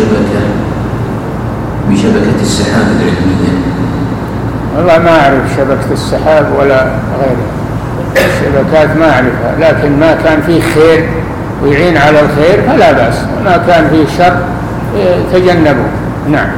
بشبكة بشبكة السحاب العلمية. والله ما أعرف شبكة السحاب ولا غيرها. الشبكات ما أعرفها لكن ما كان فيه خير ويعين على الخير فلا بأس. وما كان فيه شر إيه، تجنبه نعم.